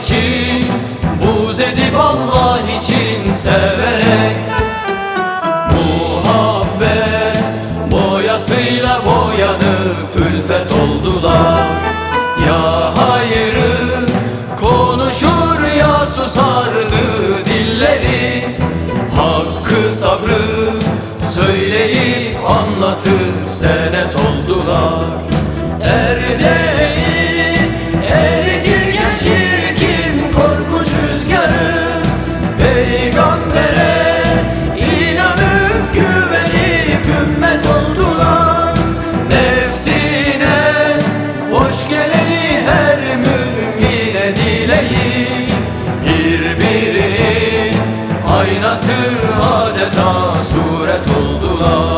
için Buz edip Allah için severek. Muhabbet boyasıyla boyanıp Ülfet oldular. Ya hayrı konuşur ya susardı dilleri. Hakkı sabrı söyleyip anlatır senet oldular. Erdeğin dileyip Birbirinin aynası adeta suret oldular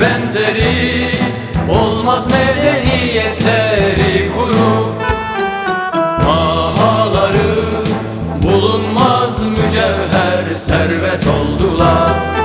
benzeri Olmaz medeniyetleri kuru. Bahaları bulunmaz mücevher servet oldular.